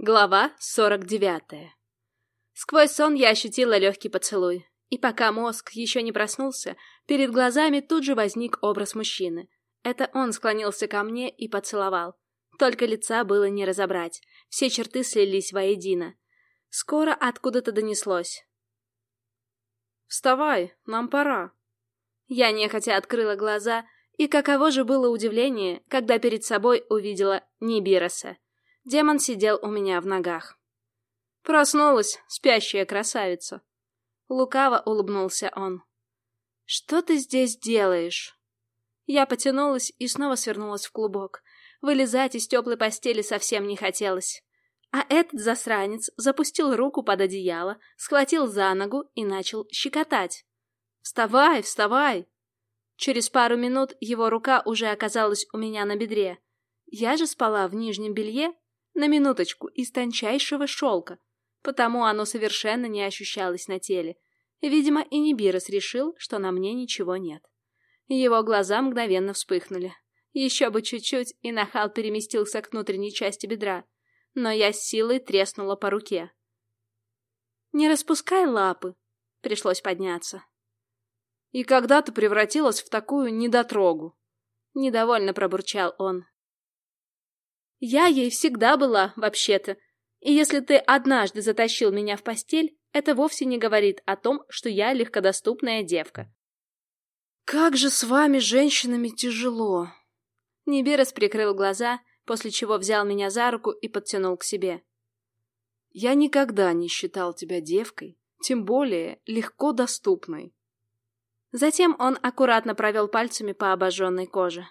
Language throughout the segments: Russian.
Глава 49. Сквозь сон я ощутила легкий поцелуй. И пока мозг еще не проснулся, перед глазами тут же возник образ мужчины. Это он склонился ко мне и поцеловал. Только лица было не разобрать, все черты слились воедино. Скоро откуда-то донеслось. «Вставай, нам пора». Я нехотя открыла глаза, и каково же было удивление, когда перед собой увидела Нибироса. Демон сидел у меня в ногах. Проснулась, спящая красавица. Лукаво улыбнулся он. «Что ты здесь делаешь?» Я потянулась и снова свернулась в клубок. Вылезать из теплой постели совсем не хотелось. А этот засранец запустил руку под одеяло, схватил за ногу и начал щекотать. «Вставай, вставай!» Через пару минут его рука уже оказалась у меня на бедре. Я же спала в нижнем белье на минуточку, из тончайшего шелка, потому оно совершенно не ощущалось на теле. Видимо, и Нибирос решил, что на мне ничего нет. Его глаза мгновенно вспыхнули. Еще бы чуть-чуть, и нахал переместился к внутренней части бедра, но я с силой треснула по руке. «Не распускай лапы!» Пришлось подняться. «И когда ты превратилась в такую недотрогу?» Недовольно пробурчал он. Я ей всегда была, вообще-то. И если ты однажды затащил меня в постель, это вовсе не говорит о том, что я легкодоступная девка. «Как же с вами, женщинами, тяжело!» Нибирос прикрыл глаза, после чего взял меня за руку и подтянул к себе. «Я никогда не считал тебя девкой, тем более легко доступной». Затем он аккуратно провел пальцами по обожженной коже.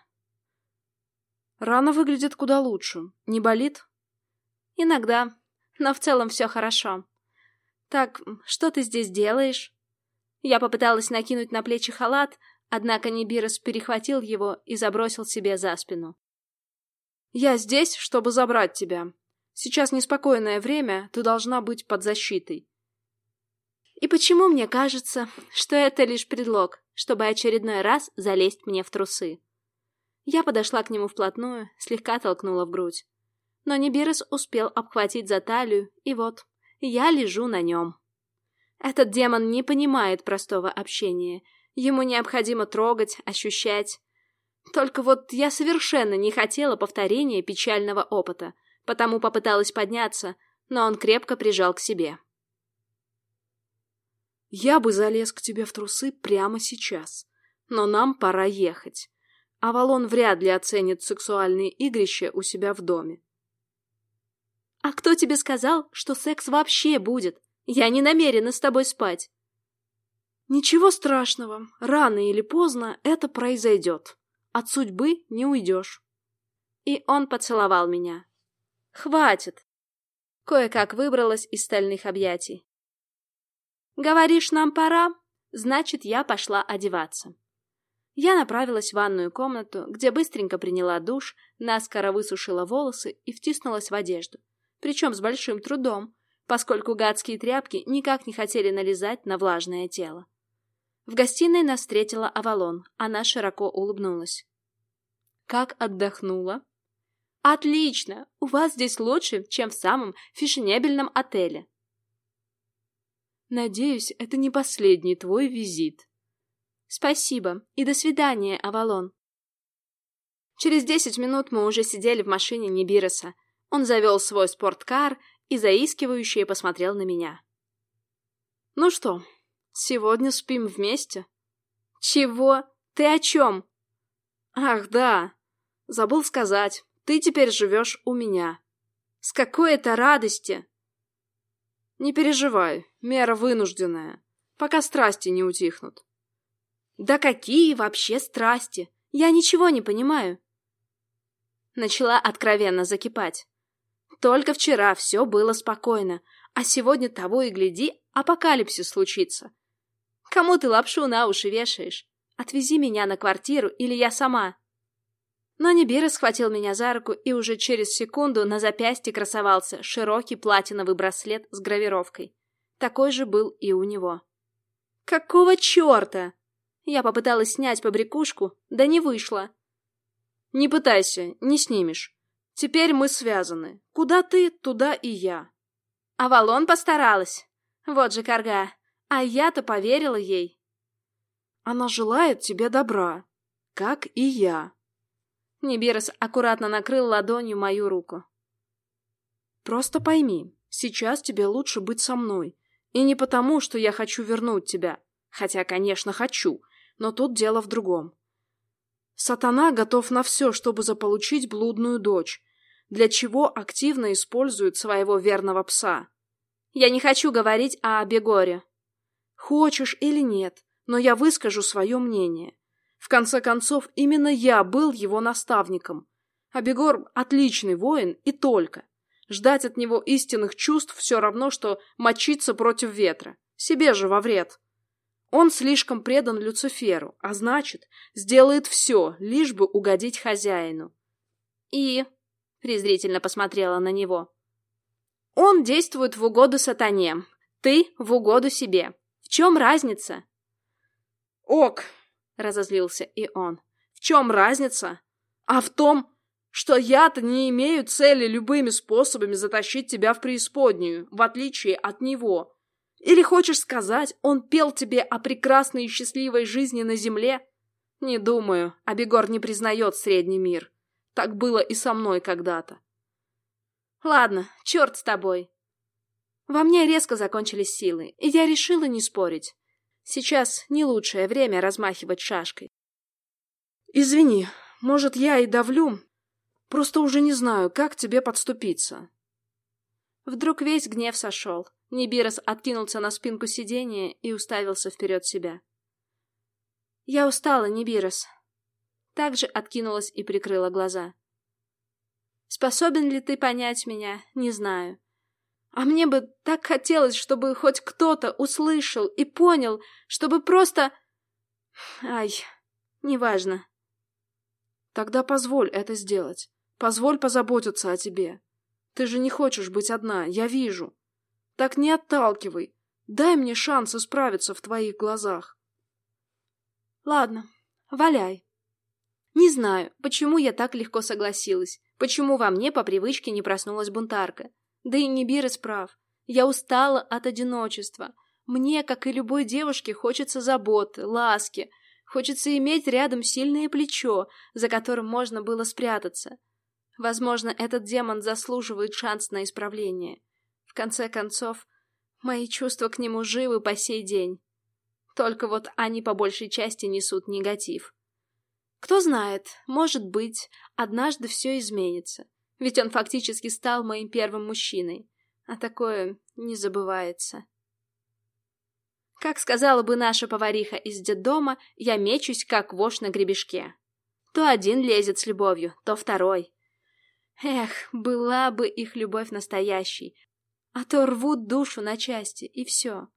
Рана выглядит куда лучше. Не болит? Иногда, но в целом все хорошо. Так, что ты здесь делаешь? Я попыталась накинуть на плечи халат, однако Нибирос перехватил его и забросил себе за спину. «Я здесь, чтобы забрать тебя. Сейчас неспокойное время, ты должна быть под защитой». И почему мне кажется, что это лишь предлог, чтобы очередной раз залезть мне в трусы? Я подошла к нему вплотную, слегка толкнула в грудь. Но Нибирос успел обхватить за талию, и вот, я лежу на нем. Этот демон не понимает простого общения. Ему необходимо трогать, ощущать. Только вот я совершенно не хотела повторения печального опыта, потому попыталась подняться, но он крепко прижал к себе. «Я бы залез к тебе в трусы прямо сейчас, но нам пора ехать. Авалон вряд ли оценит сексуальные игрища у себя в доме. «А кто тебе сказал, что секс вообще будет? Я не намерена с тобой спать». «Ничего страшного. Рано или поздно это произойдет. От судьбы не уйдешь». И он поцеловал меня. «Хватит!» Кое-как выбралась из стальных объятий. «Говоришь, нам пора?» Значит, я пошла одеваться. Я направилась в ванную комнату, где быстренько приняла душ, наскоро высушила волосы и втиснулась в одежду. Причем с большим трудом, поскольку гадские тряпки никак не хотели налезать на влажное тело. В гостиной нас встретила Авалон, она широко улыбнулась. «Как отдохнула?» «Отлично! У вас здесь лучше, чем в самом фешенебельном отеле». «Надеюсь, это не последний твой визит», Спасибо и до свидания, Авалон. Через десять минут мы уже сидели в машине Нибироса. Он завел свой спорткар и заискивающе посмотрел на меня. «Ну что, сегодня спим вместе?» «Чего? Ты о чем?» «Ах, да! Забыл сказать, ты теперь живешь у меня». «С какой это радости!» «Не переживай, мера вынужденная, пока страсти не утихнут». Да какие вообще страсти? Я ничего не понимаю. Начала откровенно закипать. Только вчера все было спокойно, а сегодня того и гляди, апокалипсис случится. Кому ты лапшу на уши вешаешь? Отвези меня на квартиру, или я сама. Но Нибира схватил меня за руку, и уже через секунду на запястье красовался широкий платиновый браслет с гравировкой. Такой же был и у него. «Какого черта?» Я попыталась снять побрякушку, да не вышло. Не пытайся, не снимешь. Теперь мы связаны. Куда ты, туда и я. Авалон постаралась. Вот же корга. А я-то поверила ей. Она желает тебе добра, как и я. Нибирос аккуратно накрыл ладонью мою руку. Просто пойми, сейчас тебе лучше быть со мной. И не потому, что я хочу вернуть тебя. Хотя, конечно, хочу. Но тут дело в другом. Сатана готов на все, чтобы заполучить блудную дочь, для чего активно использует своего верного пса. Я не хочу говорить о Бегоре. Хочешь или нет, но я выскажу свое мнение. В конце концов, именно я был его наставником. А отличный воин и только. Ждать от него истинных чувств все равно, что мочиться против ветра. Себе же во вред. Он слишком предан Люциферу, а значит, сделает все, лишь бы угодить хозяину. И... презрительно посмотрела на него. Он действует в угоду сатане, ты в угоду себе. В чем разница? Ок, разозлился и он. В чем разница? А в том, что я-то не имею цели любыми способами затащить тебя в преисподнюю, в отличие от него. Или хочешь сказать, он пел тебе о прекрасной и счастливой жизни на земле? Не думаю, Абегор не признает средний мир. Так было и со мной когда-то. Ладно, черт с тобой. Во мне резко закончились силы, и я решила не спорить. Сейчас не лучшее время размахивать шашкой. Извини, может, я и давлю, просто уже не знаю, как тебе подступиться. Вдруг весь гнев сошел. Нибирос откинулся на спинку сиденья и уставился вперед себя. «Я устала, Нибирос». Также откинулась и прикрыла глаза. «Способен ли ты понять меня, не знаю. А мне бы так хотелось, чтобы хоть кто-то услышал и понял, чтобы просто... Ай, неважно». «Тогда позволь это сделать. Позволь позаботиться о тебе. Ты же не хочешь быть одна, я вижу. Так не отталкивай. Дай мне шанс исправиться в твоих глазах. Ладно, валяй. Не знаю, почему я так легко согласилась, почему во мне по привычке не проснулась бунтарка. Да и не Бирес прав. Я устала от одиночества. Мне, как и любой девушке, хочется заботы, ласки. Хочется иметь рядом сильное плечо, за которым можно было спрятаться. Возможно, этот демон заслуживает шанс на исправление конце концов, мои чувства к нему живы по сей день. Только вот они по большей части несут негатив. Кто знает, может быть, однажды все изменится. Ведь он фактически стал моим первым мужчиной. А такое не забывается. Как сказала бы наша повариха из детдома, я мечусь, как вошь на гребешке. То один лезет с любовью, то второй. Эх, была бы их любовь настоящей, а то рвут душу на части, и все.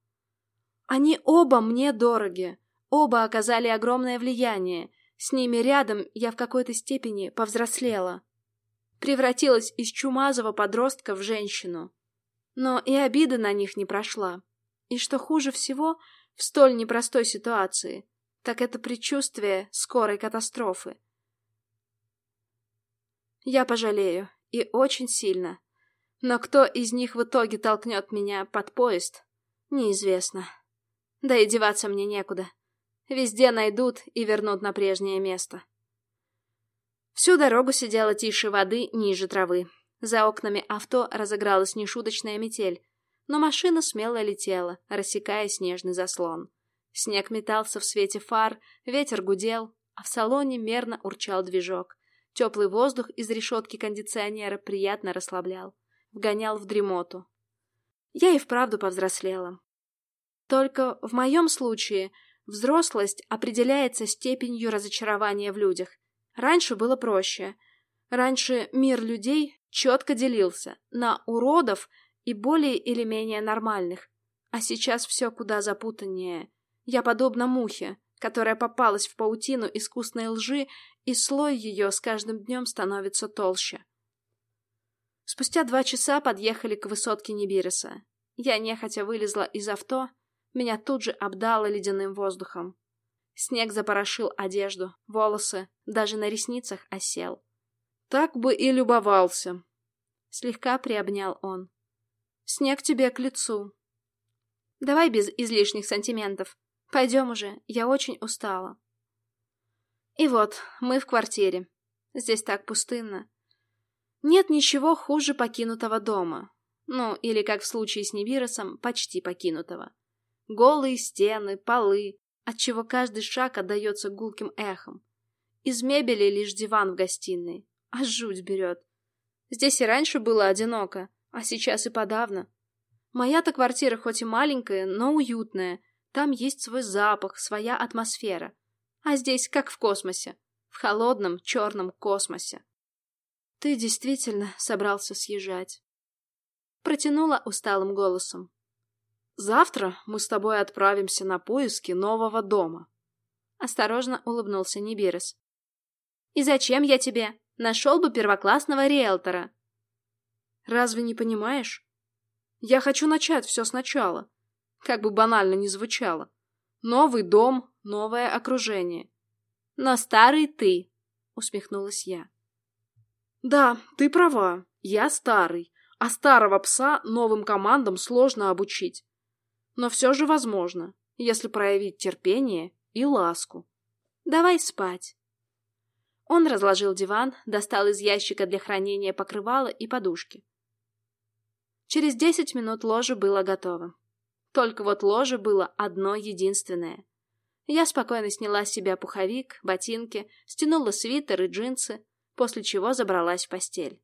Они оба мне дороги, оба оказали огромное влияние, с ними рядом я в какой-то степени повзрослела. Превратилась из чумазого подростка в женщину. Но и обида на них не прошла. И что хуже всего в столь непростой ситуации, так это предчувствие скорой катастрофы. Я пожалею, и очень сильно. Но кто из них в итоге толкнет меня под поезд, неизвестно. Да и деваться мне некуда. Везде найдут и вернут на прежнее место. Всю дорогу сидела тише воды ниже травы. За окнами авто разыгралась нешуточная метель, но машина смело летела, рассекая снежный заслон. Снег метался в свете фар, ветер гудел, а в салоне мерно урчал движок. Теплый воздух из решетки кондиционера приятно расслаблял вгонял в дремоту. Я и вправду повзрослела. Только в моем случае взрослость определяется степенью разочарования в людях. Раньше было проще. Раньше мир людей четко делился на уродов и более или менее нормальных. А сейчас все куда запутаннее. Я подобна мухе, которая попалась в паутину искусной лжи, и слой ее с каждым днем становится толще. Спустя два часа подъехали к высотке Нибиреса. Я нехотя вылезла из авто, меня тут же обдало ледяным воздухом. Снег запорошил одежду, волосы, даже на ресницах осел. Так бы и любовался. Слегка приобнял он. Снег тебе к лицу. Давай без излишних сантиментов. Пойдем уже, я очень устала. И вот, мы в квартире. Здесь так пустынно. Нет ничего хуже покинутого дома. Ну, или, как в случае с Нибиросом, почти покинутого. Голые стены, полы, отчего каждый шаг отдается гулким эхом. Из мебели лишь диван в гостиной. А жуть берет. Здесь и раньше было одиноко, а сейчас и подавно. Моя-то квартира хоть и маленькая, но уютная. Там есть свой запах, своя атмосфера. А здесь как в космосе. В холодном черном космосе. Ты действительно собрался съезжать. Протянула усталым голосом. Завтра мы с тобой отправимся на поиски нового дома. Осторожно улыбнулся Нибирос. И зачем я тебе? Нашел бы первоклассного риэлтора. Разве не понимаешь? Я хочу начать все сначала. Как бы банально ни звучало. Новый дом, новое окружение. Но старый ты, усмехнулась я. Да, ты права. Я старый. А старого пса новым командам сложно обучить. Но все же возможно, если проявить терпение и ласку. Давай спать. Он разложил диван, достал из ящика для хранения покрывало и подушки. Через десять минут ложе было готово. Только вот ложе было одно единственное. Я спокойно сняла с себя пуховик, ботинки, стянула свитер и джинсы, после чего забралась в постель.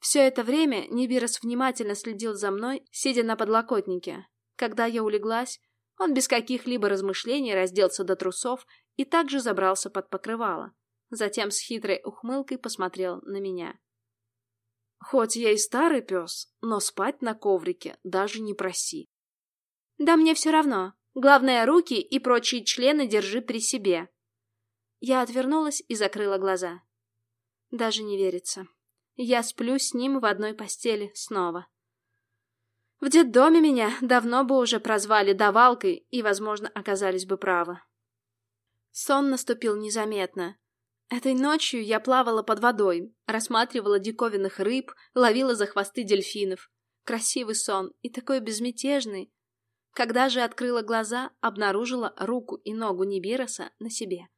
Все это время Нибирос внимательно следил за мной, сидя на подлокотнике. Когда я улеглась, он без каких-либо размышлений разделся до трусов и также забрался под покрывало. Затем с хитрой ухмылкой посмотрел на меня. «Хоть я и старый пес, но спать на коврике даже не проси». «Да мне все равно. Главное, руки и прочие члены держи при себе». Я отвернулась и закрыла глаза. Даже не верится. Я сплю с ним в одной постели снова. В детдоме меня давно бы уже прозвали давалкой и, возможно, оказались бы правы. Сон наступил незаметно. Этой ночью я плавала под водой, рассматривала диковинных рыб, ловила за хвосты дельфинов. Красивый сон и такой безмятежный. Когда же открыла глаза, обнаружила руку и ногу Нибироса на себе.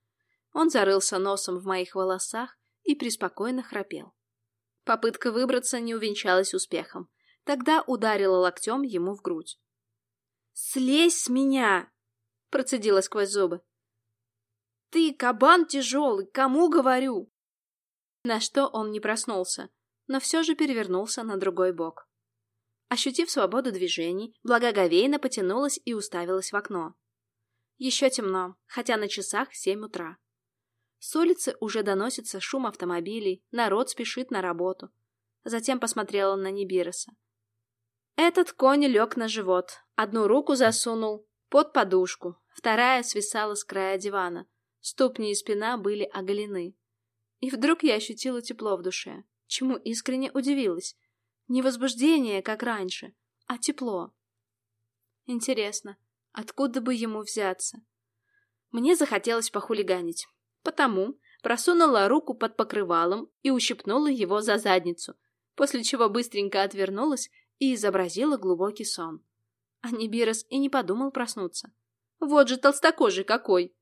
Он зарылся носом в моих волосах и преспокойно храпел. Попытка выбраться не увенчалась успехом. Тогда ударила локтем ему в грудь. «Слезь с меня!» — процедила сквозь зубы. Ты, кабан тяжелый, кому говорю? На что он не проснулся, но все же перевернулся на другой бок. Ощутив свободу движений, благоговейно потянулась и уставилась в окно. Еще темно, хотя на часах семь утра. С улицы уже доносится шум автомобилей, народ спешит на работу. Затем посмотрела на Нибироса. Этот конь лег на живот, одну руку засунул под подушку, вторая свисала с края дивана, Ступни и спина были оголены. И вдруг я ощутила тепло в душе, чему искренне удивилась. Не возбуждение, как раньше, а тепло. Интересно, откуда бы ему взяться? Мне захотелось похулиганить. Потому просунула руку под покрывалом и ущипнула его за задницу, после чего быстренько отвернулась и изобразила глубокий сон. А Нибирос и не подумал проснуться. Вот же толстокожий какой!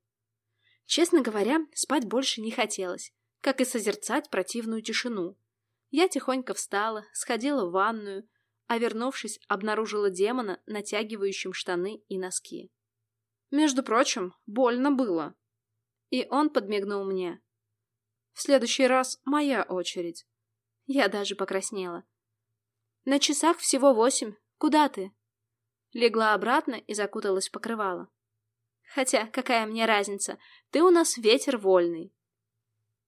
Честно говоря, спать больше не хотелось, как и созерцать противную тишину. Я тихонько встала, сходила в ванную, а вернувшись, обнаружила демона, натягивающим штаны и носки. Между прочим, больно было. И он подмигнул мне. В следующий раз моя очередь. Я даже покраснела. На часах всего восемь. Куда ты? Легла обратно и закуталась в покрывало. Хотя, какая мне разница, ты у нас ветер вольный.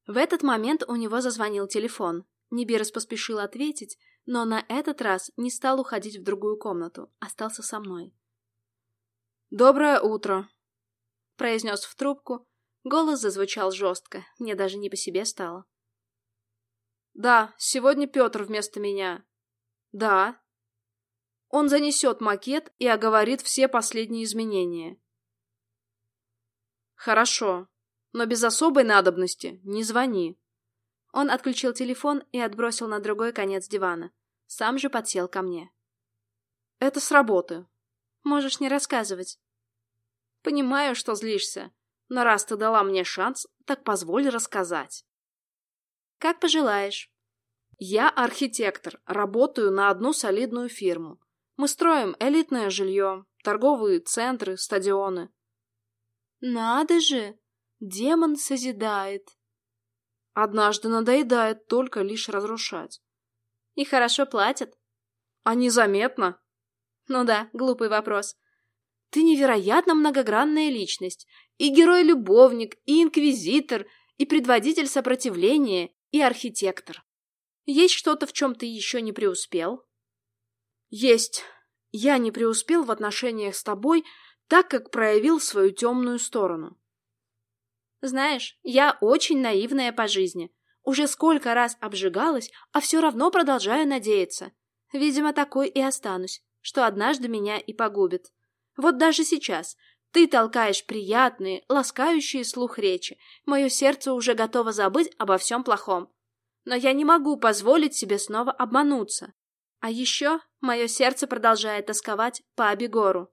В этот момент у него зазвонил телефон. Нибирос поспешил ответить, но на этот раз не стал уходить в другую комнату, остался со мной. «Доброе утро», — произнес в трубку. Голос зазвучал жестко, мне даже не по себе стало. «Да, сегодня Петр вместо меня». «Да». Он занесет макет и оговорит все последние изменения. Хорошо, но без особой надобности не звони. Он отключил телефон и отбросил на другой конец дивана. Сам же подсел ко мне. «Это с работы. Можешь не рассказывать». «Понимаю, что злишься, но раз ты дала мне шанс, так позволь рассказать». «Как пожелаешь». «Я архитектор, работаю на одну солидную фирму. Мы строим элитное жилье, торговые центры, стадионы». «Надо же! Демон созидает!» Однажды надоедает только лишь разрушать. И хорошо платят. А незаметно? Ну да, глупый вопрос. Ты невероятно многогранная личность. И герой-любовник, и инквизитор, и предводитель сопротивления, и архитектор. Есть что-то, в чем ты еще не преуспел? Есть. Я не преуспел в отношениях с тобой, так как проявил свою темную сторону. Знаешь, я очень наивная по жизни. Уже сколько раз обжигалась, а все равно продолжаю надеяться. Видимо, такой и останусь, что однажды меня и погубит. Вот даже сейчас ты толкаешь приятные, ласкающие слух речи. Мое сердце уже готово забыть обо всем плохом. Но я не могу позволить себе снова обмануться. А еще мое сердце продолжает тосковать по Абигору.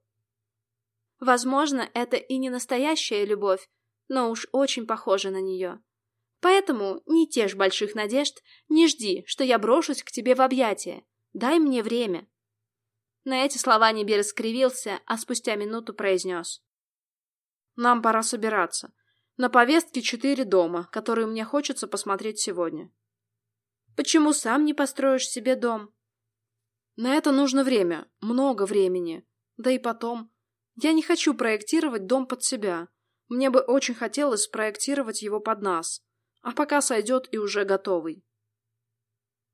Возможно, это и не настоящая любовь, но уж очень похоже на нее. Поэтому не тешь больших надежд, не жди, что я брошусь к тебе в объятия. Дай мне время. На эти слова Нибир скривился, а спустя минуту произнес. Нам пора собираться. На повестке четыре дома, которые мне хочется посмотреть сегодня. Почему сам не построишь себе дом? На это нужно время, много времени. Да и потом, я не хочу проектировать дом под себя. Мне бы очень хотелось спроектировать его под нас, а пока сойдет и уже готовый.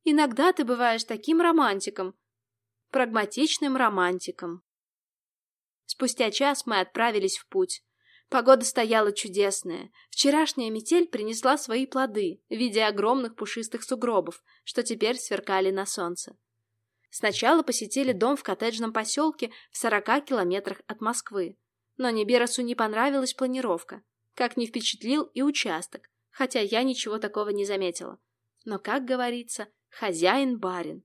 Иногда ты бываешь таким романтиком, прагматичным романтиком. Спустя час мы отправились в путь. Погода стояла чудесная. Вчерашняя метель принесла свои плоды в виде огромных пушистых сугробов, что теперь сверкали на солнце. Сначала посетили дом в коттеджном поселке в 40 километрах от Москвы. Но Неберасу не понравилась планировка, как не впечатлил и участок, хотя я ничего такого не заметила. Но, как говорится, хозяин-барин.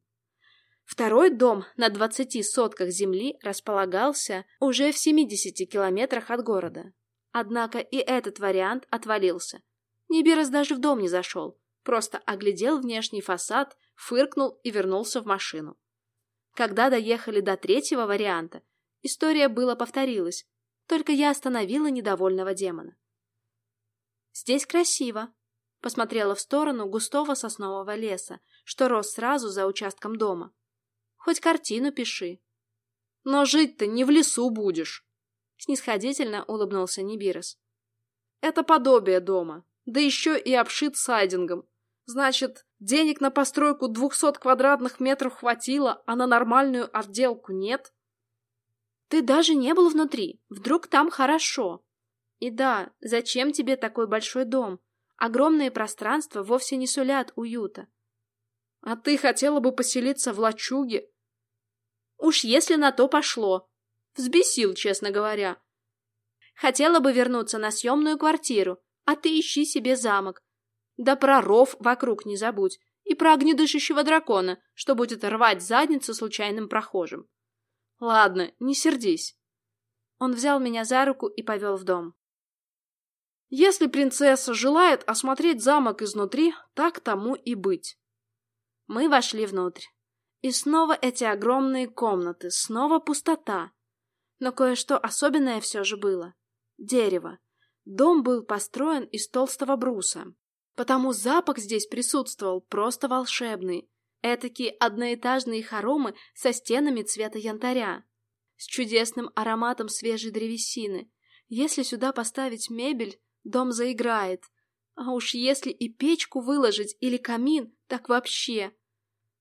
Второй дом на двадцати сотках земли располагался уже в 70 километрах от города. Однако и этот вариант отвалился. Нибирос даже в дом не зашел, просто оглядел внешний фасад, фыркнул и вернулся в машину. Когда доехали до третьего варианта, история была повторилась, только я остановила недовольного демона. «Здесь красиво», — посмотрела в сторону густого соснового леса, что рос сразу за участком дома. «Хоть картину пиши». «Но жить-то не в лесу будешь», — снисходительно улыбнулся Нибирос. «Это подобие дома, да еще и обшит сайдингом. Значит, денег на постройку двухсот квадратных метров хватило, а на нормальную отделку нет?» Ты даже не был внутри. Вдруг там хорошо. И да, зачем тебе такой большой дом? Огромные пространства вовсе не сулят уюта. А ты хотела бы поселиться в лачуге? Уж если на то пошло. Взбесил, честно говоря. Хотела бы вернуться на съемную квартиру, а ты ищи себе замок. Да про ров вокруг не забудь. И про огнедышащего дракона, что будет рвать задницу случайным прохожим. Ладно, не сердись. Он взял меня за руку и повел в дом. Если принцесса желает осмотреть замок изнутри, так тому и быть. Мы вошли внутрь. И снова эти огромные комнаты, снова пустота. Но кое-что особенное все же было. Дерево. Дом был построен из толстого бруса. Потому запах здесь присутствовал просто волшебный. Этакие одноэтажные хоромы со стенами цвета янтаря, с чудесным ароматом свежей древесины. Если сюда поставить мебель, дом заиграет. А уж если и печку выложить или камин, так вообще.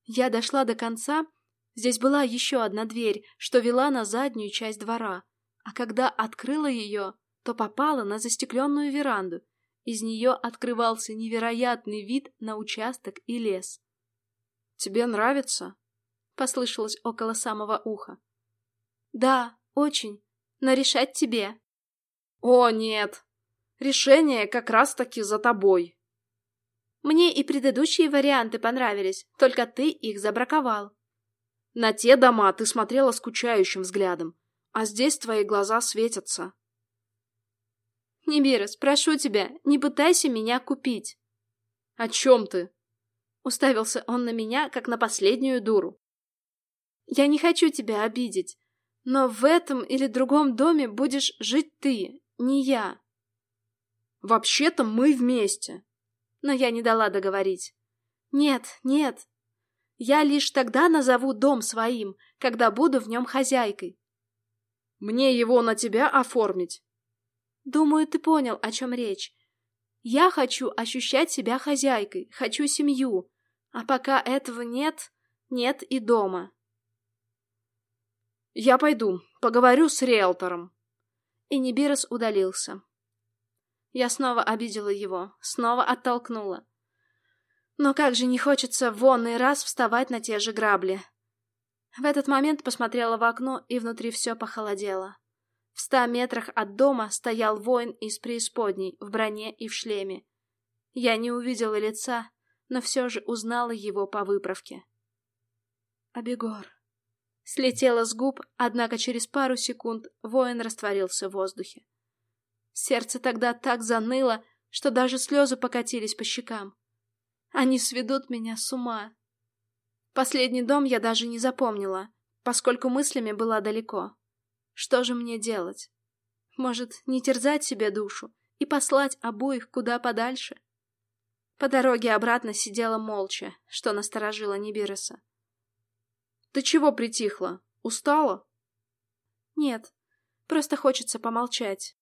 Я дошла до конца. Здесь была еще одна дверь, что вела на заднюю часть двора. А когда открыла ее, то попала на застекленную веранду. Из нее открывался невероятный вид на участок и лес. «Тебе нравится?» — послышалось около самого уха. «Да, очень. Но решать тебе». «О, нет. Решение как раз-таки за тобой». Мне и предыдущие варианты понравились, только ты их забраковал. На те дома ты смотрела скучающим взглядом, а здесь твои глаза светятся. Нибирос, прошу тебя, не пытайся меня купить. О чем ты? Уставился он на меня, как на последнюю дуру. Я не хочу тебя обидеть, но в этом или другом доме будешь жить ты, не я. Вообще-то мы вместе. Но я не дала договорить. Нет, нет. Я лишь тогда назову дом своим, когда буду в нем хозяйкой. Мне его на тебя оформить? Думаю, ты понял, о чем речь. Я хочу ощущать себя хозяйкой, хочу семью. А пока этого нет, нет и дома. Я пойду, поговорю с риэлтором. И Нибирос удалился. Я снова обидела его, снова оттолкнула. Но как же не хочется вон и раз вставать на те же грабли. В этот момент посмотрела в окно, и внутри все похолодело. В ста метрах от дома стоял воин из преисподней, в броне и в шлеме. Я не увидела лица, но все же узнала его по выправке. «Абегор». Слетела с губ, однако через пару секунд воин растворился в воздухе. Сердце тогда так заныло, что даже слезы покатились по щекам. Они сведут меня с ума. Последний дом я даже не запомнила, поскольку мыслями была далеко. Что же мне делать? Может, не терзать себе душу и послать обоих куда подальше? По дороге обратно сидела молча, что насторожило Нибироса. «Ты чего притихла? Устала?» «Нет, просто хочется помолчать».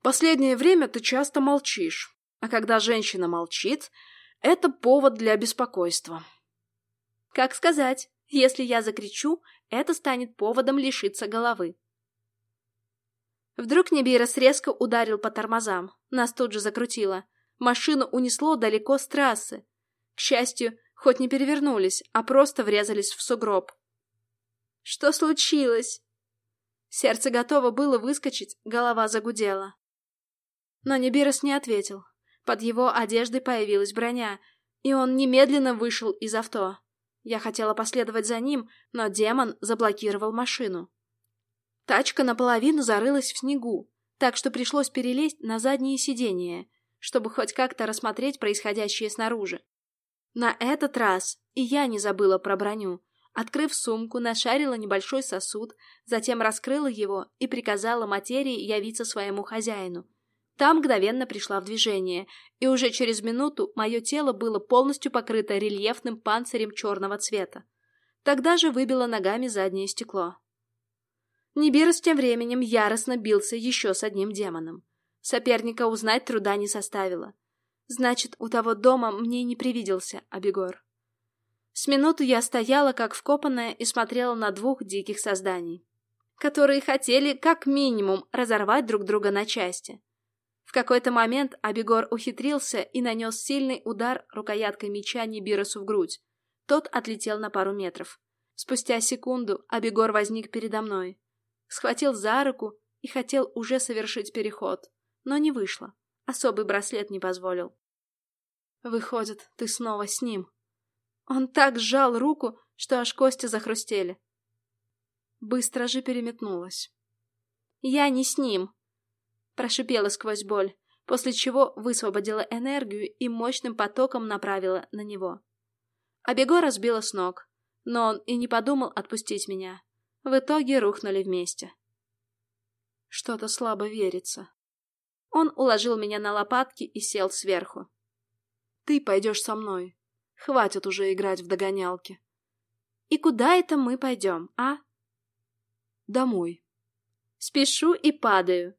Последнее время ты часто молчишь, а когда женщина молчит, это повод для беспокойства. Как сказать, если я закричу, это станет поводом лишиться головы. Вдруг Небирос резко ударил по тормозам. Нас тут же закрутило. Машину унесло далеко с трассы. К счастью, хоть не перевернулись, а просто врезались в сугроб. Что случилось? Сердце готово было выскочить, голова загудела. Но Небирос не ответил. Под его одеждой появилась броня, и он немедленно вышел из авто. Я хотела последовать за ним, но демон заблокировал машину. Тачка наполовину зарылась в снегу, так что пришлось перелезть на заднее сиденье, чтобы хоть как-то рассмотреть происходящее снаружи. На этот раз и я не забыла про броню. Открыв сумку, нашарила небольшой сосуд, затем раскрыла его и приказала материи явиться своему хозяину, Та мгновенно пришла в движение, и уже через минуту мое тело было полностью покрыто рельефным панцирем черного цвета. Тогда же выбило ногами заднее стекло. Нибирос тем временем яростно бился еще с одним демоном. Соперника узнать труда не составило. Значит, у того дома мне не привиделся Абегор. С минуту я стояла, как вкопанная, и смотрела на двух диких созданий, которые хотели, как минимум, разорвать друг друга на части. Какой-то момент Абегор ухитрился и нанес сильный удар рукояткой меча Нибиросу в грудь. Тот отлетел на пару метров. Спустя секунду Абегор возник передо мной. Схватил за руку и хотел уже совершить переход. Но не вышло. Особый браслет не позволил. Выходит, ты снова с ним. Он так сжал руку, что аж кости захрустели. Быстро же переметнулась. Я не с ним, Прошипела сквозь боль, после чего высвободила энергию и мощным потоком направила на него. Абего разбила с ног, но он и не подумал отпустить меня. В итоге рухнули вместе. Что-то слабо верится. Он уложил меня на лопатки и сел сверху. «Ты пойдешь со мной. Хватит уже играть в догонялки». «И куда это мы пойдем, а?» «Домой». «Спешу и падаю»,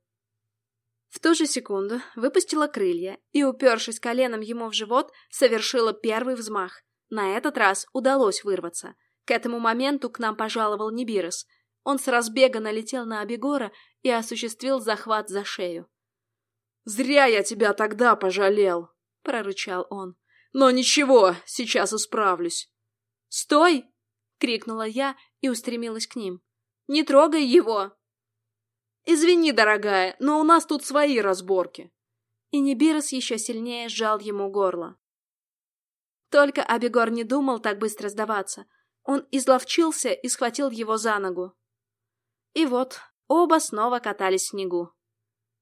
в ту же секунду выпустила крылья и, упершись коленом ему в живот, совершила первый взмах. На этот раз удалось вырваться. К этому моменту к нам пожаловал Нибирос. Он с разбега налетел на Абегора и осуществил захват за шею. «Зря я тебя тогда пожалел!» — прорычал он. «Но ничего, сейчас исправлюсь!» «Стой!» — крикнула я и устремилась к ним. «Не трогай его!» «Извини, дорогая, но у нас тут свои разборки». И Нибирос еще сильнее сжал ему горло. Только Абегор не думал так быстро сдаваться. Он изловчился и схватил его за ногу. И вот, оба снова катались в снегу.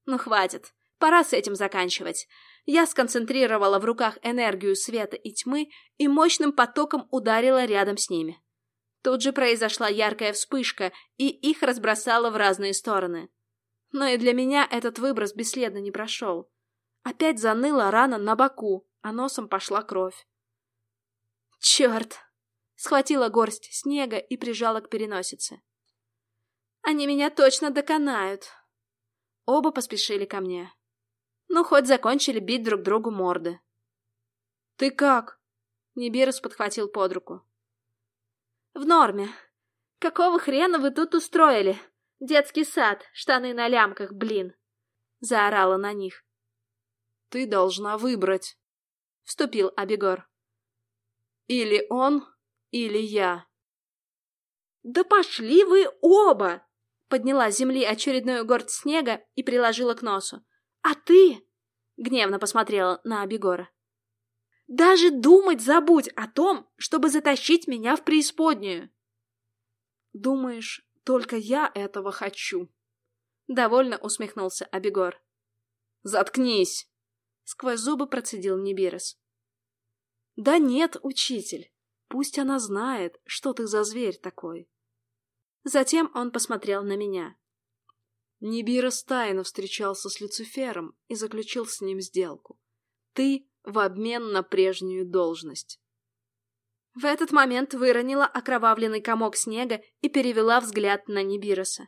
Ну хватит, пора с этим заканчивать. Я сконцентрировала в руках энергию света и тьмы и мощным потоком ударила рядом с ними. Тут же произошла яркая вспышка, и их разбросало в разные стороны. Но и для меня этот выброс бесследно не прошел. Опять заныла рана на боку, а носом пошла кровь. Черт! Схватила горсть снега и прижала к переносице. Они меня точно доконают. Оба поспешили ко мне. Ну, хоть закончили бить друг другу морды. «Ты как?» Нибирус подхватил под руку. «В норме. Какого хрена вы тут устроили? Детский сад, штаны на лямках, блин!» Заорала на них. «Ты должна выбрать», — вступил Абегор. «Или он, или я». «Да пошли вы оба!» Подняла с земли очередную горсть снега и приложила к носу. «А ты?» — гневно посмотрела на Абегора. «Даже думать забудь о том, чтобы затащить меня в преисподнюю!» «Думаешь, только я этого хочу?» Довольно усмехнулся Абегор. «Заткнись!» — сквозь зубы процедил Нибирос. «Да нет, учитель, пусть она знает, что ты за зверь такой». Затем он посмотрел на меня. Нибирос тайно встречался с Люцифером и заключил с ним сделку. Ты в обмен на прежнюю должность. В этот момент выронила окровавленный комок снега и перевела взгляд на Нибироса.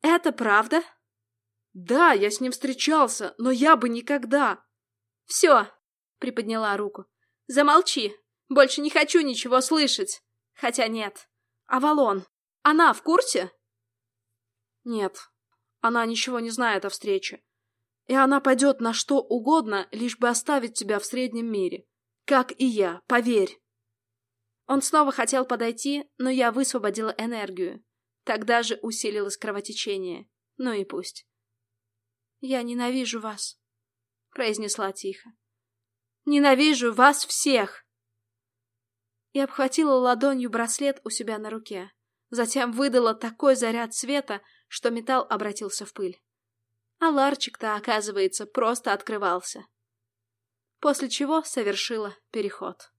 «Это правда?» «Да, я с ним встречался, но я бы никогда...» «Все!» — приподняла руку. «Замолчи! Больше не хочу ничего слышать! Хотя нет. Авалон, она в курсе?» «Нет, она ничего не знает о встрече. И она пойдет на что угодно, лишь бы оставить тебя в среднем мире. Как и я, поверь!» Он снова хотел подойти, но я высвободила энергию. Тогда же усилилось кровотечение. Ну и пусть. «Я ненавижу вас», — произнесла тихо. «Ненавижу вас всех!» И обхватила ладонью браслет у себя на руке. Затем выдала такой заряд света, что металл обратился в пыль. А ларчик-то, оказывается, просто открывался. После чего совершила переход.